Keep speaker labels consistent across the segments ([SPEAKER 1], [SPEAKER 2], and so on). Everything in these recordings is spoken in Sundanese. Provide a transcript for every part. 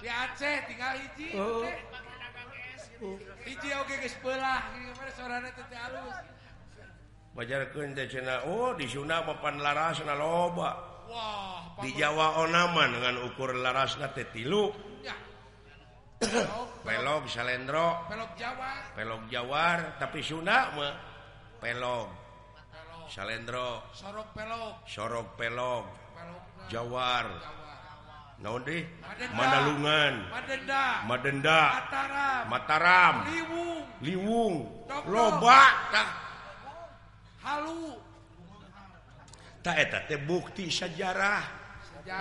[SPEAKER 1] di Aceh tinggal hiji
[SPEAKER 2] oh.
[SPEAKER 1] hiji oke geus peulah gimana sorana teh halus
[SPEAKER 2] Bajarkeun teh cenah oh di Sunda papan larasna loba.
[SPEAKER 1] Wah
[SPEAKER 2] di Jawa onaman dengan ukur larasna teh tilu.
[SPEAKER 1] Ya.
[SPEAKER 2] pelog salendro.
[SPEAKER 1] Pelog Jawa.
[SPEAKER 2] Pelog Jawar tapi Sunda mah pelog. Salendro.
[SPEAKER 1] Sorok pelog.
[SPEAKER 2] Sorok pelog. Jawar.
[SPEAKER 1] Jawar.
[SPEAKER 2] naon
[SPEAKER 1] No
[SPEAKER 2] Mandalungan
[SPEAKER 1] Madenda.
[SPEAKER 2] Madenda.
[SPEAKER 1] Mataram.
[SPEAKER 2] Mataram.
[SPEAKER 1] Liwung.
[SPEAKER 2] Liwung. Loba tah
[SPEAKER 1] Halu.
[SPEAKER 2] Tak eta teh bukti sejarah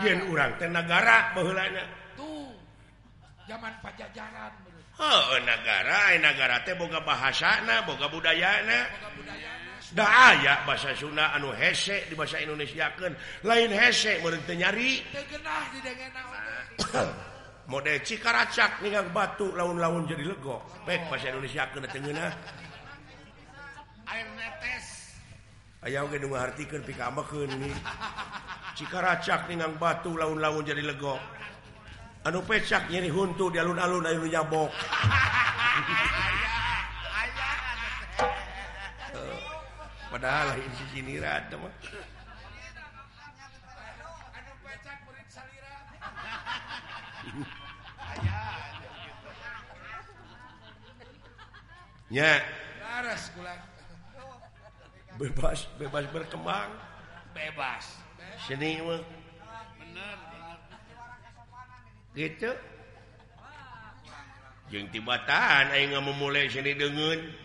[SPEAKER 2] yen urang teh tenagara bahulana
[SPEAKER 1] tuh. Zaman pajajaran
[SPEAKER 2] oh negara negara teh boga bahasana boga budayana.
[SPEAKER 1] Boga budayana.
[SPEAKER 2] da aya bahasa Sunda anu hesek di bahasa Indonesiakan lain hesek nyari. Mode cikaracak ningang batu laun-laun jadi lego. Pek bahasa Indonesia kena ngeunah
[SPEAKER 1] air netes.
[SPEAKER 2] Aya oge dengar artikan pika ini cikaracak ningang batu laun-laun jadi lego. Anu pecak nyeri huntu di alun-alun ayeuna nyabok. padahal lain sisi nirat mah. Ya.
[SPEAKER 1] Laras pulang.
[SPEAKER 2] Bebas, bebas berkembang.
[SPEAKER 1] Bebas.
[SPEAKER 2] Seni mah.
[SPEAKER 1] Bener.
[SPEAKER 2] Gitu. Jeung tibatan aing ngamumule seni deungeun.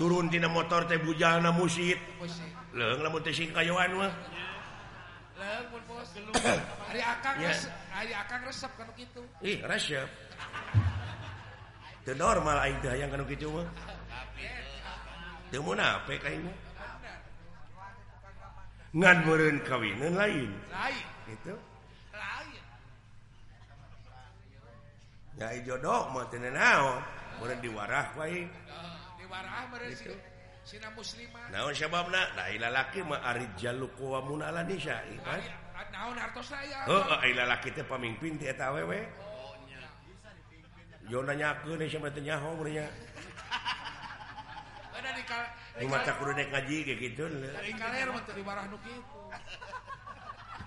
[SPEAKER 2] turun tina motor teh bujalna musit. Leung lamun teh sing kayoan mah.
[SPEAKER 1] Leung mun bos. Ari akang
[SPEAKER 2] Ya.
[SPEAKER 1] resep akang resep kana kitu.
[SPEAKER 2] Ih resep. Teu normal aing teh hayang kana kitu mah. Teu munafik aing mah ngan meureun kawineun lain.
[SPEAKER 1] Lain.
[SPEAKER 2] Gitu.
[SPEAKER 1] Lain.
[SPEAKER 2] Ya jodoh mah teu naon meureun diwarah ku
[SPEAKER 1] warah mereka Sina muslimah.
[SPEAKER 2] Naon sababna? Da ai lalaki mah arijalu kuwa munala nisa
[SPEAKER 1] ikan naon hartos saya
[SPEAKER 2] ai lalaki teh pamimpin teh eta awewe oh, yo nanyakeun sama teh nyaho
[SPEAKER 1] meureun Di
[SPEAKER 2] mata kudu nek ngaji kayak gitu.
[SPEAKER 1] Dari kaler mah teu dibarah nu kitu.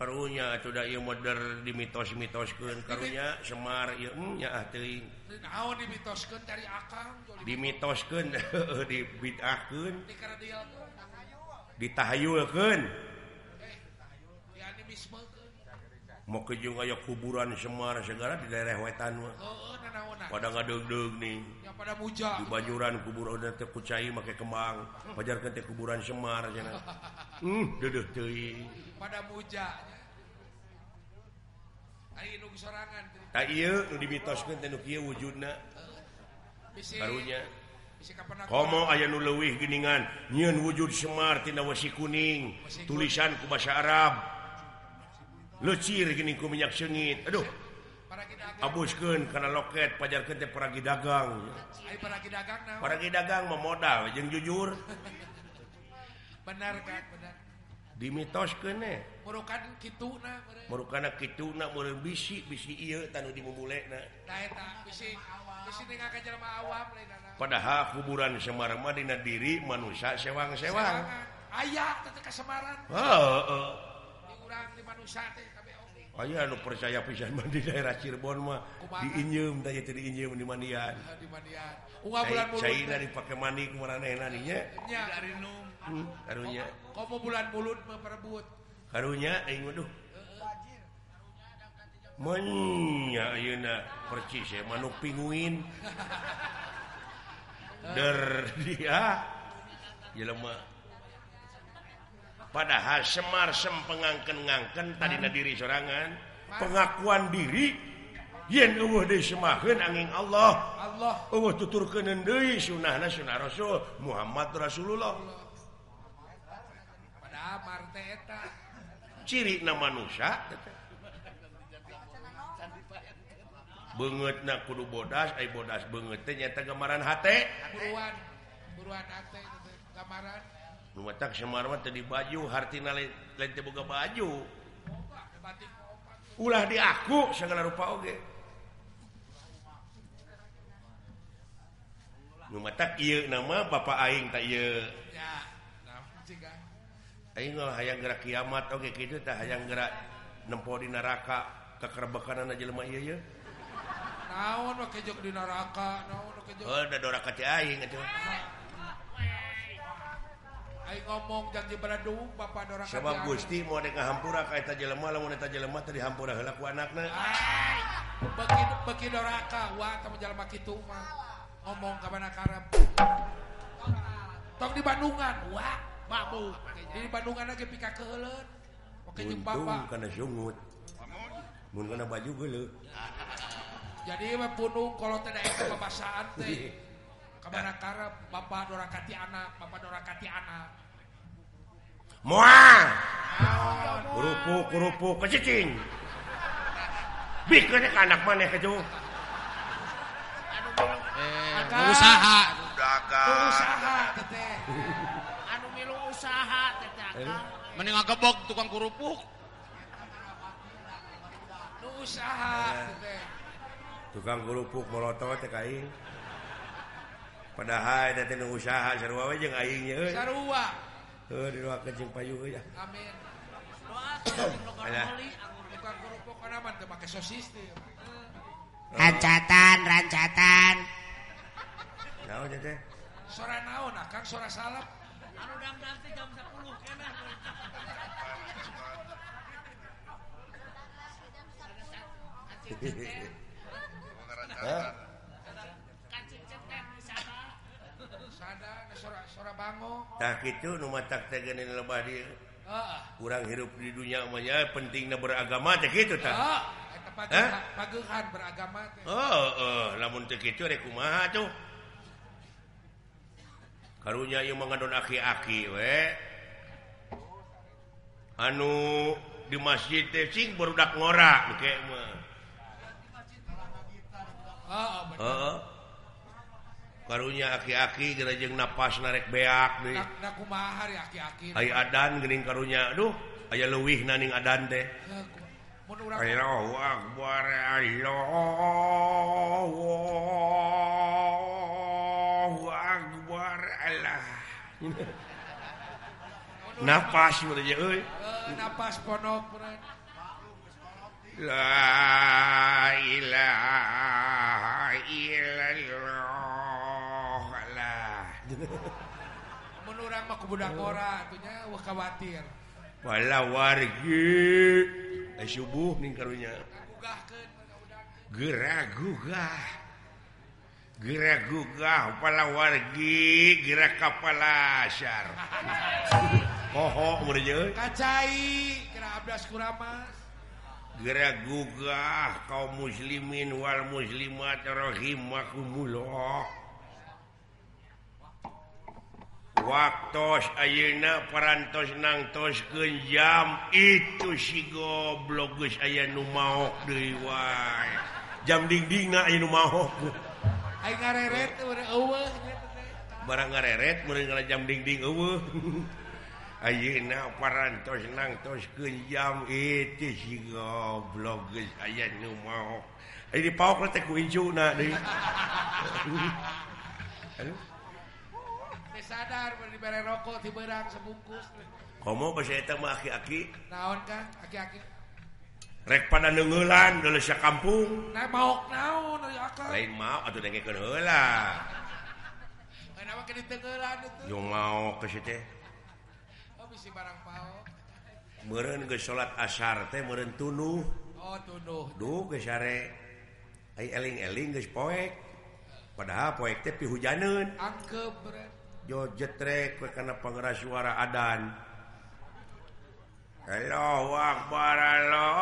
[SPEAKER 2] karunya sudah da modern di mitos-mitosken karunya Semar
[SPEAKER 1] ilmunya
[SPEAKER 2] dimitosken
[SPEAKER 1] dibidahkan ditahayulkan
[SPEAKER 2] mau ke juga ya kuburan Semar segala di daerah wetan
[SPEAKER 1] oh, oh,
[SPEAKER 2] pada nggak deg-deg nih.
[SPEAKER 1] Ya, pada muja.
[SPEAKER 2] Di Banyuran kubur oh, udah terkucai make kembang pajarkeun teh kuburan Semar cenah. Uh, hmm deudeuh teuing
[SPEAKER 1] pada muja. Ari nu sorangan
[SPEAKER 2] tak ieu nu dimitoskeun teh nu kieu wujudna.
[SPEAKER 1] Bisi
[SPEAKER 2] karunya
[SPEAKER 1] bisi barunya
[SPEAKER 2] Komo aya nu leuwih geningan. Nyieun wujud Semar tina wasi kuning. Tulisan ku basa Arab. lecir geuning ku minyak seungit aduh.
[SPEAKER 1] Para kita
[SPEAKER 2] abuskeun kana loket pajarkeun teh paragi dagang.
[SPEAKER 1] Ai para dagang naon
[SPEAKER 2] paragi mah modal jeung jujur.
[SPEAKER 1] Benar kan benar.
[SPEAKER 2] Di mitos kene
[SPEAKER 1] merukan gitu nah bener.
[SPEAKER 2] merukan gitu nak bisi bisi iya tanu dimulai nah
[SPEAKER 1] Nah, eta bisi bisi dengan jelema awam lain
[SPEAKER 2] padahal kuburan Semar Madinah diri manusia sewang-sewang.
[SPEAKER 1] Sewangan. ayah teteh kasemaran.
[SPEAKER 2] Ayah anu oh percaya pisan mandi daerah Cirebon mah diinjem daya teh diinjem di mandian.
[SPEAKER 1] Ah, di mandian. Unggal bulan mulut.
[SPEAKER 2] Cai dari pakai mandi kemana nena ninya? Nya
[SPEAKER 3] dari num.
[SPEAKER 2] Hmm, karunya.
[SPEAKER 1] Komo bulan mulut memperebut.
[SPEAKER 2] Karunya, eh waduh. Menya ayeuna percis ya manuk pinguin. Der dia. Jelema padahal Semar sem pengangkan-ngangkan tadi diri serangan pengakuan diri yen uh disemahin angin Allah.
[SPEAKER 1] Allah.
[SPEAKER 2] Eueuh tutur deui sunnah sunah Rasul Muhammad Rasulullah. Ciri nama manusia banget na kudu bodas ay bodas banget nyata gambaran hati
[SPEAKER 1] buruan. Buruan hati gambaran
[SPEAKER 2] rumahtak Semarwa tadi baju teu buka baju. Ulah di aku segala rupa oge. Rumah tak iya nama bapak aing tak
[SPEAKER 1] iya
[SPEAKER 2] aing nggak hayang gerak kiamat oke gitu tak hayang gerak nempo di neraka kekerbekanan aja lemah iya
[SPEAKER 1] ya naon kejok di neraka naon kejok?
[SPEAKER 2] Oh da doraka ti aing atuh.
[SPEAKER 1] Ah. ngomong janji Badung Bapak
[SPEAKER 2] Sebab Gusti mau kehampura kaita jelema lamun eta jelema teh dihampura heula ku anakna.
[SPEAKER 1] Beki beki doraka wah kamu jelema kitu mah. Ngomong ka mana karep. Tong di Bandungan wa babu. Di Bandungan lagi pika keuleuh. Oke jeung bapak.
[SPEAKER 2] Kana sungut. Mun kana baju geuleuh.
[SPEAKER 1] Jadi mah punung kalau tidak eta babasaan teh. kamana karep bapak dorakati anak bapak dorakati anak.
[SPEAKER 2] Moal
[SPEAKER 1] ah,
[SPEAKER 2] kerupuk kerupuk kecicing. Bikin anak mana keju
[SPEAKER 1] eh,
[SPEAKER 4] usaha
[SPEAKER 1] usaha teteh
[SPEAKER 4] anu milu usaha teteh
[SPEAKER 2] eh,
[SPEAKER 4] mending gebok tukang kerupuk.
[SPEAKER 1] Nu usaha teteh
[SPEAKER 2] tukang kerupuk molotot teh aing. padahal teh nu usaha sarua we jeung aing ye euy
[SPEAKER 1] sarua.
[SPEAKER 2] Heuh diruakeun jeung payu euy
[SPEAKER 1] amin
[SPEAKER 2] doa anggur
[SPEAKER 1] tukang kerupuk kana mah teu make sosis teh
[SPEAKER 5] rancatan rancatan
[SPEAKER 2] naon teh
[SPEAKER 1] sora naon akang sora salep
[SPEAKER 4] anu dangdang teh jam 10 keneh
[SPEAKER 2] Yeah. tak itu lebah
[SPEAKER 1] dia.
[SPEAKER 2] Kurang hirup di dunia namanya pentingnya beragama
[SPEAKER 1] gitu
[SPEAKER 2] tak? Eh? Beragama namun karunnya mengandung aki-aki we. Anu di masjid tesing
[SPEAKER 1] berudak ngorak
[SPEAKER 2] kayak barunya aki-aki gerejeng nafas narek beak
[SPEAKER 1] deh.
[SPEAKER 2] Ay adan gening karunya aduh aya luwih naning adan teh. Allahu akbar Allahu akbar Allah nafas berarti euy.
[SPEAKER 1] Nafas ponok
[SPEAKER 2] la ilaha
[SPEAKER 1] mah kubudak ora atunya wah khawatir.
[SPEAKER 2] Wala wargi eh, subuh ning karunya. Gerak gugah. Gerak gugah pala wargi gerak kapala syar. Koho meureun.
[SPEAKER 1] Kacai kira abdas kuramas.
[SPEAKER 2] Gerak gugah kaum muslimin wal muslimat rahimakumullah. waktos ayeuna parantos nangtos jam itu si goblok geus aya nu maok deui wae. Jam dingdingna aya nu maok.
[SPEAKER 1] Aing ngareret eueuh nya teh
[SPEAKER 2] barang ngareret meureun ngaran jam dingding eueuh. Ayeuna parantos nang tos kenjam itu si goblok geus aya nu mau. Ai di paok teh ku incuna deui.
[SPEAKER 1] sampai sadar dibere rokok di beurang sebungkus.
[SPEAKER 2] Komo basa eta mah aki-aki.
[SPEAKER 1] Naon kan? Aki-aki.
[SPEAKER 2] Rek pada neungeulan deuleu sa kampung.
[SPEAKER 1] Nah baok naon ari akal.
[SPEAKER 2] Lain mau atuh dengekeun heula.
[SPEAKER 1] Kenapa ke ditengeulan itu?
[SPEAKER 2] Yo mau ke situ.
[SPEAKER 1] Oh bisi barang paok
[SPEAKER 2] meureun geus salat asar teh meureun tunuh.
[SPEAKER 1] Oh tunuh.
[SPEAKER 2] Duh geus sare ai eling-eling geus poek. Padahal poek teh pihujaneun
[SPEAKER 1] angkep berat
[SPEAKER 2] Jo jetrek karena penggera suara Adan. Hello Akbar Allahu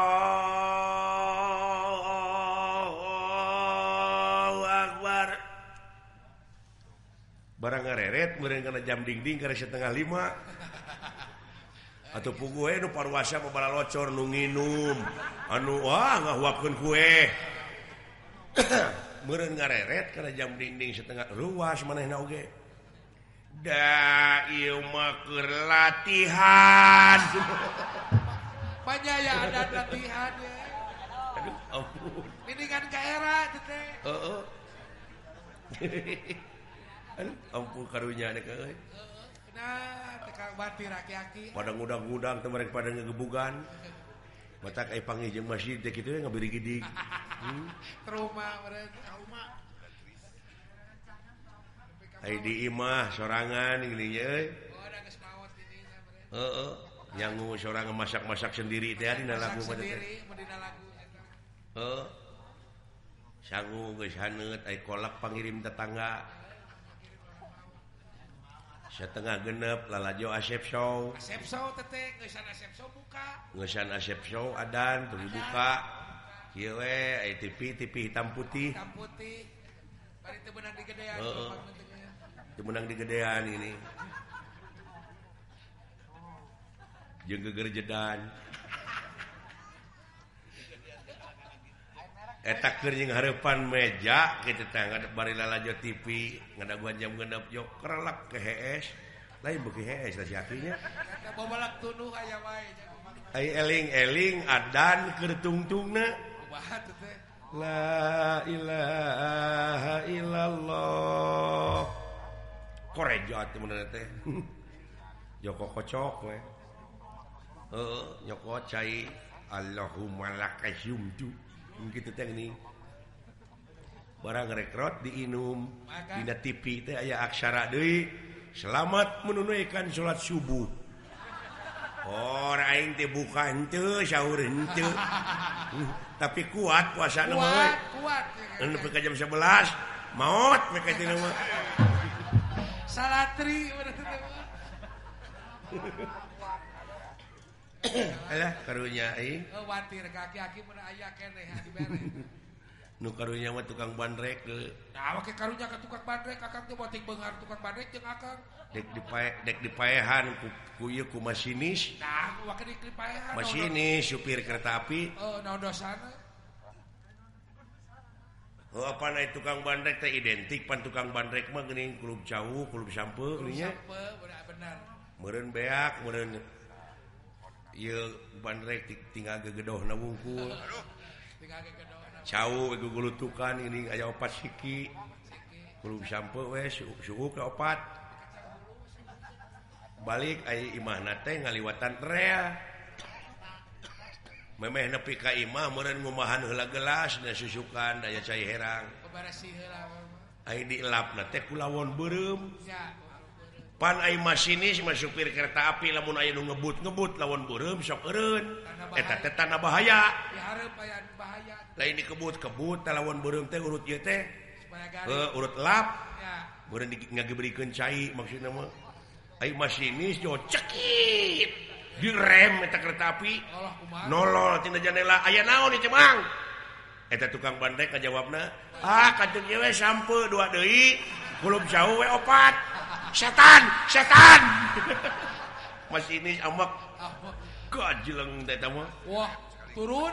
[SPEAKER 2] Akbar. Barang ngareret meureun kana jam dingding karena setengah lima. Atau pugu we nu parwasa babala locor nu nginum. Anu wah ngahuapkeun kue meureun ngareret karena jam dingding setengah ruas manehna oge. ieu mah keur latihan.
[SPEAKER 1] Banyak ada latihan ya.
[SPEAKER 2] Aduh, ampun.
[SPEAKER 1] Ini kan ke era itu teh.
[SPEAKER 2] Heeh. Aduh, ampun karunya nih eh. euy.
[SPEAKER 1] Nah, tekang batir aki-aki.
[SPEAKER 2] Pada ngudang-ngudang teh mereka pada ngegebugan. Matak ai panggih jeung masjid teh kitu we ngabiri gidig. Hmm.
[SPEAKER 1] Trauma beren.
[SPEAKER 2] dimah sorangan uh, yang seorang masak-masak sendiri teh lagu uh, sanggu kolak pangirim tetangga. Setengah genep lalajo asep show. Ngesan asep show adan terus buka. Kiwe TV TV hitam putih.
[SPEAKER 1] Hitam putih, putih.
[SPEAKER 2] Uh, menang digedean ini. Jegerjedan etak kering harepan meja kita tangga bari lajo TV ngadaguan jam gendap yo kerelak ke HS lain beuki HS lah
[SPEAKER 1] siakinya bobalak tunuh aya wae
[SPEAKER 2] ai eling
[SPEAKER 1] eling adan kertungtungna
[SPEAKER 2] la ilaha illallah. korejo atuh mun teh. Joko kocok we. Heeh, nyoko cai Allahumma lakasyum tu. Kitu teh ngini. Barang rekrut diinum dina TV teh aya aksara deui. Selamat menunaikan salat subuh. Ora aing teh buka henteu sahur henteu. Tapi kuat puasana mah.
[SPEAKER 1] Kuat, kuat.
[SPEAKER 2] Nepi ka jam 11 maot mekatina mah.
[SPEAKER 1] salatri
[SPEAKER 2] Alah karunya aing.
[SPEAKER 1] Oh, watir kaki-kaki mun aya keneh dibere.
[SPEAKER 2] Nu karunya mah tukang bandrek deui.
[SPEAKER 1] Nah, make karunya ka tukang bandrek akang teh botik beungar tukang bandrek jeung akang.
[SPEAKER 2] Dek dipae dek dipaehan ku ku ieu ku masinis.
[SPEAKER 1] Nah, make dipaehan.
[SPEAKER 2] Masinis supir kereta api.
[SPEAKER 1] Oh, naon dosana?
[SPEAKER 2] Oh, apa naik tukang bandrek teh identik pan tukang bandrek mah geuning klub jauh klub sampeung nya. meureun beak meureun ieu bandrek tinggal gegedohna wungkul jauh gugulutukan ini aya opat siki. Klub sampeu we suhu ka opat. Balik aya imahna teh ngaliwatan rea. memeh nepi ka imah meureun ngumahan heula gelas da susukan aya cai herang. Ai dielapna teh kulawon beureum pan ai masinis mah supir kereta api lamun aya nu ngebut-ngebut lawan beureum sok eureun. Eta teh tanda bahaya.
[SPEAKER 1] Di hareup aya bahaya.
[SPEAKER 2] Lain dikebut-kebut teh lawan beureum teh urut ieu teh. Uh, urut lap.
[SPEAKER 1] Ya.
[SPEAKER 2] Beureun ngagebrikeun cai maksudna mah. Ai masinis jo cekit direm kereta api. Nolol tina janela aya naon di Mang? eta tukang bandrek kajawabna ah kacung jewe sampe dua deui kulub jauh we opat. Setan setan! Masih
[SPEAKER 1] ini
[SPEAKER 2] amak. Kajeleng eta mah.
[SPEAKER 1] Wah turun?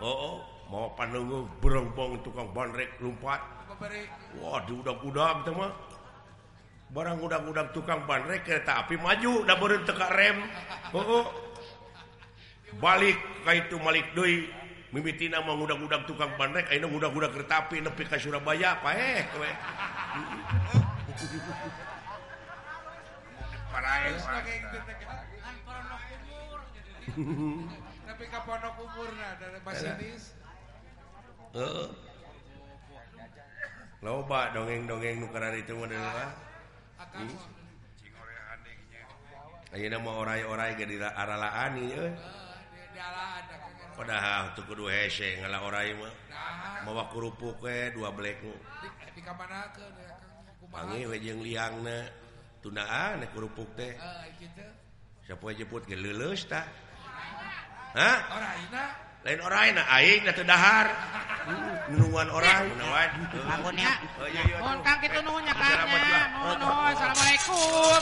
[SPEAKER 2] Oh, oh. mau panunggu berombong tukang bandrek lompat waduh udah-udah mah. barang gudang-gudang tukang bandrek kereta api maju udah baru teka rem. Oh, oh. balik kayak itu Malik Doi mimiti nama gudang-gudang tukang bandrek ini gudang-gudang kereta api nepi ke Surabaya apa eh kowe
[SPEAKER 4] parae
[SPEAKER 1] tapi kapan umurna dari Basinis.
[SPEAKER 2] Heeh. Loba dongeng-dongeng nu itu deui mah.
[SPEAKER 1] Akan mah. Hmm?
[SPEAKER 2] Ayeuna mah orai-orai ge di aralaan ieu.
[SPEAKER 1] Eh.
[SPEAKER 2] Padahal teu kudu hese ngalah orai mah. Mawa kerupuk we dua blek nu.
[SPEAKER 1] di di kamanakeun ya Kang. Kumaha?
[SPEAKER 2] Pangi we jeung liangna. Tundaan kerupuk teh.
[SPEAKER 1] Eh, kitu.
[SPEAKER 2] Sapoe jeput ge leuleus tah. lain ora na aing teh teu dahar. Nulungan orang mun
[SPEAKER 5] ngawad
[SPEAKER 2] mun ngamuat heueuh
[SPEAKER 4] punten Kang kitu nuhun nya
[SPEAKER 2] assalamualaikum.